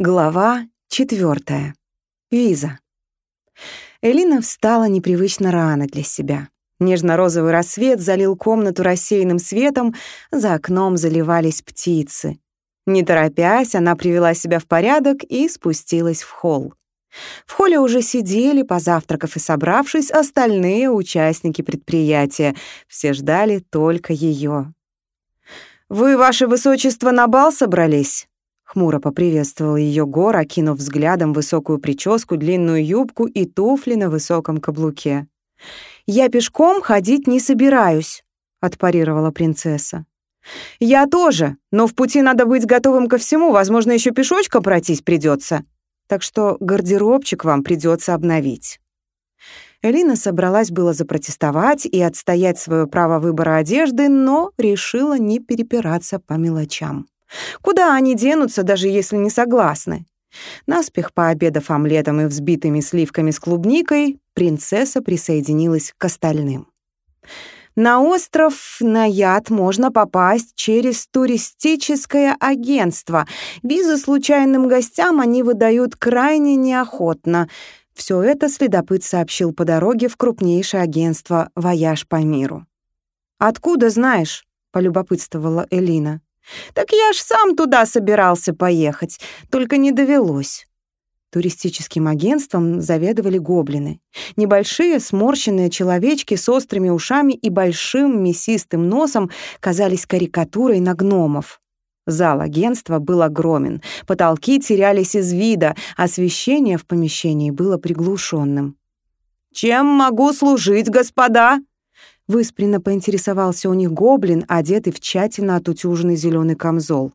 Глава четвертая. Виза. Элина встала непривычно рано для себя. Нежно-розовый рассвет залил комнату рассеянным светом, за окном заливались птицы. Не торопясь, она привела себя в порядок и спустилась в холл. В холле уже сидели, позавтракав и собравшись, остальные участники предприятия. Все ждали только ее. «Вы, ваше высочество, на бал собрались?» Хмуро поприветствовал ее Гор, окинув взглядом высокую прическу, длинную юбку и туфли на высоком каблуке. «Я пешком ходить не собираюсь», — отпарировала принцесса. «Я тоже, но в пути надо быть готовым ко всему, возможно, еще пешочком пройтись придется. Так что гардеробчик вам придется обновить». Элина собралась было запротестовать и отстоять свое право выбора одежды, но решила не перепираться по мелочам. Куда они денутся, даже если не согласны? Наспех пообедав омлетом и взбитыми сливками с клубникой, принцесса присоединилась к остальным. На остров Наяд можно попасть через туристическое агентство. Визы случайным гостям они выдают крайне неохотно. Все это следопыт сообщил по дороге в крупнейшее агентство «Вояж по миру». «Откуда знаешь?» — полюбопытствовала Элина. Так я ж сам туда собирался поехать, только не довелось. Туристическим агентством заведовали гоблины. Небольшие сморщенные человечки с острыми ушами и большим мясистым носом казались карикатурой на гномов. Зал агентства был огромен, потолки терялись из вида, освещение в помещении было приглушенным. «Чем могу служить, господа?» Выспренно поинтересовался у них гоблин, одетый в тщательно отутюженный зеленый камзол.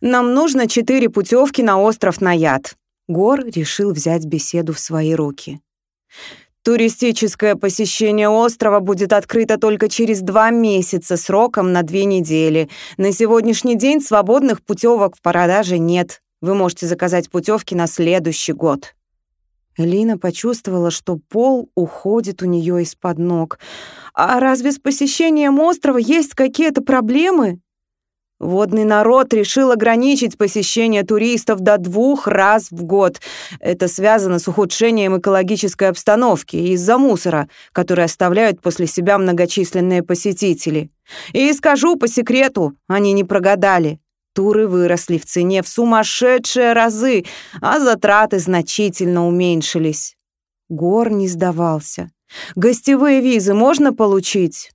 «Нам нужно четыре путевки на остров Наяд». Гор решил взять беседу в свои руки. Туристическое посещение острова будет открыто только через два месяца сроком на две недели. На сегодняшний день свободных путевок в продаже нет. Вы можете заказать путевки на следующий год. Лина почувствовала, что пол уходит у нее из-под ног. «А разве с посещением острова есть какие-то проблемы?» Водный народ решил ограничить посещение туристов до двух раз в год. Это связано с ухудшением экологической обстановки из-за мусора, который оставляют после себя многочисленные посетители. И скажу по секрету, они не прогадали. Туры выросли в цене в сумасшедшие разы, а затраты значительно уменьшились. Гор не сдавался. «Гостевые визы можно получить?»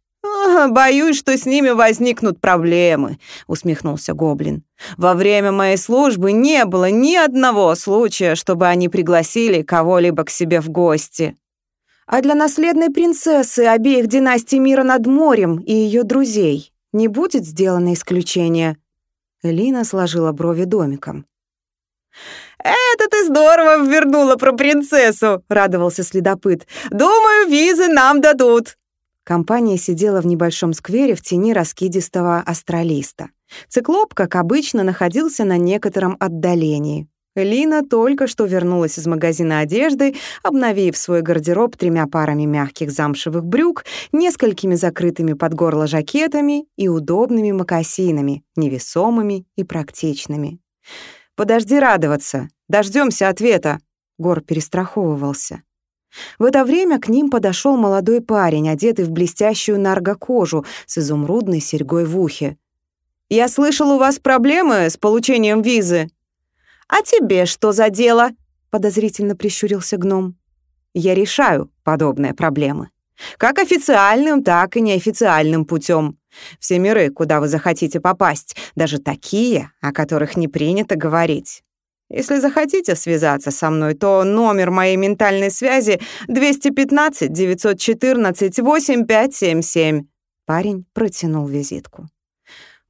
«Боюсь, что с ними возникнут проблемы», — усмехнулся Гоблин. «Во время моей службы не было ни одного случая, чтобы они пригласили кого-либо к себе в гости». «А для наследной принцессы обеих династий мира над морем и ее друзей не будет сделано исключение?» Лина сложила брови домиком. «Это ты здорово вернула про принцессу!» — радовался следопыт. «Думаю, визы нам дадут!» Компания сидела в небольшом сквере в тени раскидистого астралиста. Циклоп, как обычно, находился на некотором отдалении. Лина только что вернулась из магазина одежды, обновив свой гардероб тремя парами мягких замшевых брюк, несколькими закрытыми под горло жакетами и удобными мокасинами, невесомыми и практичными. «Подожди радоваться, дождемся ответа», — Гор перестраховывался. В это время к ним подошел молодой парень, одетый в блестящую наргокожу с изумрудной серьгой в ухе. «Я слышал, у вас проблемы с получением визы», «А тебе что за дело?» — подозрительно прищурился гном. «Я решаю подобные проблемы. Как официальным, так и неофициальным путем. Все миры, куда вы захотите попасть, даже такие, о которых не принято говорить. Если захотите связаться со мной, то номер моей ментальной связи 215-914-8577». Парень протянул визитку.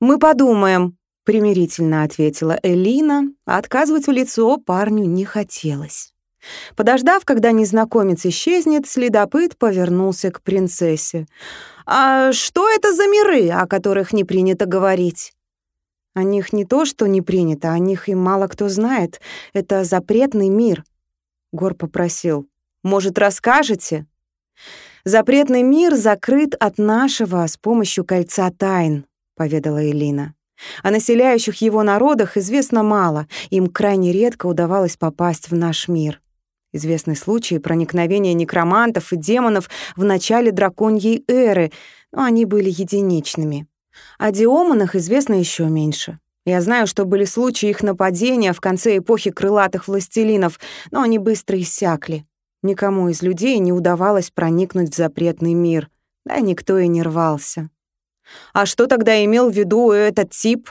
«Мы подумаем», примирительно ответила Элина, отказывать в лицо парню не хотелось. Подождав, когда незнакомец исчезнет, следопыт повернулся к принцессе. «А что это за миры, о которых не принято говорить?» «О них не то, что не принято, о них и мало кто знает. Это запретный мир». Гор попросил. «Может, расскажете?» «Запретный мир закрыт от нашего с помощью кольца тайн», — поведала Элина. О населяющих его народах известно мало, им крайне редко удавалось попасть в наш мир. Известны случаи проникновения некромантов и демонов в начале драконьей эры, но они были единичными. О диоманах известно еще меньше. Я знаю, что были случаи их нападения в конце эпохи крылатых властелинов, но они быстро иссякли. Никому из людей не удавалось проникнуть в запретный мир, да никто и не рвался. А что тогда имел в виду этот тип?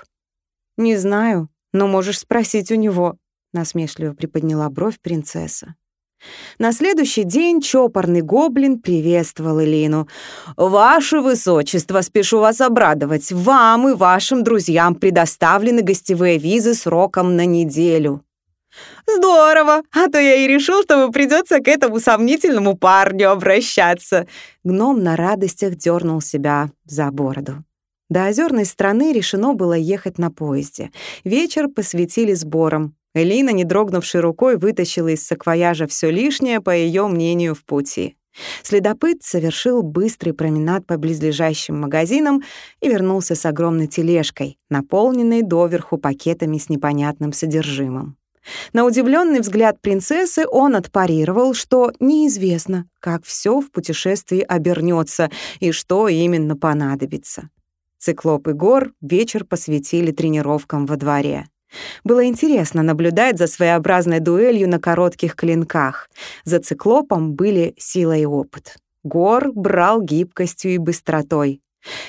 Не знаю, но можешь спросить у него, насмешливо приподняла бровь принцесса. На следующий день чопорный гоблин приветствовал Элину. «Ваше высочество, спешу вас обрадовать. Вам и вашим друзьям предоставлены гостевые визы сроком на неделю». «Здорово! А то я и решил, что придется к этому сомнительному парню обращаться». Гном на радостях дернул себя за бороду. До озерной страны решено было ехать на поезде. Вечер посвятили сборам. Элина, не дрогнувшей рукой, вытащила из саквояжа все лишнее, по ее мнению, в пути. Следопыт совершил быстрый променад по близлежащим магазинам и вернулся с огромной тележкой, наполненной доверху пакетами с непонятным содержимым. На удивленный взгляд принцессы он отпарировал, что неизвестно, как все в путешествии обернется и что именно понадобится. Циклоп и Гор вечер посвятили тренировкам во дворе. Было интересно наблюдать за своеобразной дуэлью на коротких клинках. За циклопом были сила и опыт. Гор брал гибкостью и быстротой.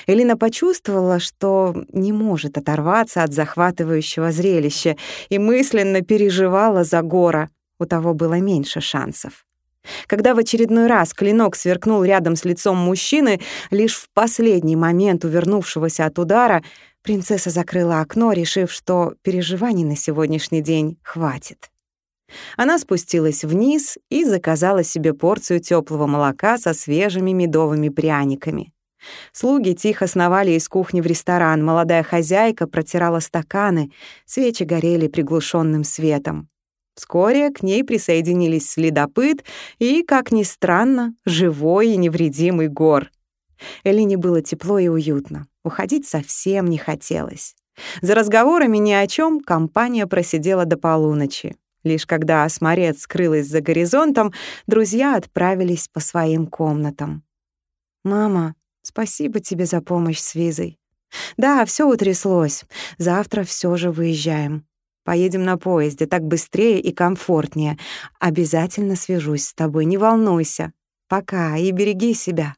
Элина почувствовала, что не может оторваться от захватывающего зрелища и мысленно переживала за Гора. У того было меньше шансов. Когда в очередной раз клинок сверкнул рядом с лицом мужчины, лишь в последний момент увернувшегося от удара, Принцесса закрыла окно, решив, что переживаний на сегодняшний день хватит. Она спустилась вниз и заказала себе порцию теплого молока со свежими медовыми пряниками. Слуги тихо сновали из кухни в ресторан, молодая хозяйка протирала стаканы, свечи горели приглушенным светом. Вскоре к ней присоединились следопыт и, как ни странно, живой и невредимый гор. Элине было тепло и уютно. Уходить совсем не хотелось. За разговорами ни о чем компания просидела до полуночи. Лишь когда осморец скрылась за горизонтом, друзья отправились по своим комнатам. «Мама, спасибо тебе за помощь с визой. Да, все утряслось. Завтра все же выезжаем. Поедем на поезде, так быстрее и комфортнее. Обязательно свяжусь с тобой, не волнуйся. Пока и береги себя».